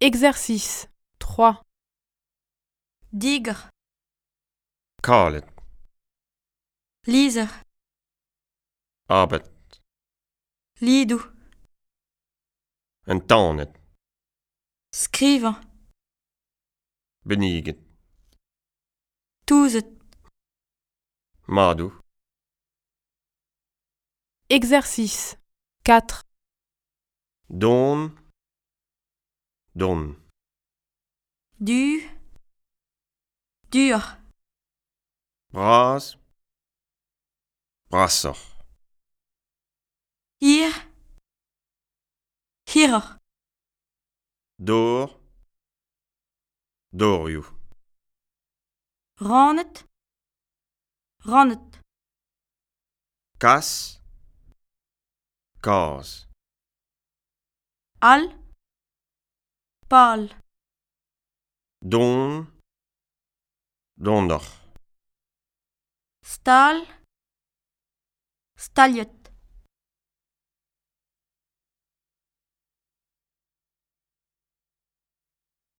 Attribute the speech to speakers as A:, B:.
A: Exercice 3
B: Digre,
C: Karl,
B: Lise.
C: Abed,
B: Lidu, Entanet,
C: Skriver,
B: Beniget,
C: Touzet,
B: Madu,
A: Exercice 4
B: Don, Don.
C: Du. Dur.
B: Bras. Brasser.
C: Hier. Hier.
B: Dor. Dorioù.
C: ranet ranet
B: Kas. Kaz.
C: Al. pal.
B: Don, dondoc'h.
C: Stal, Staliet.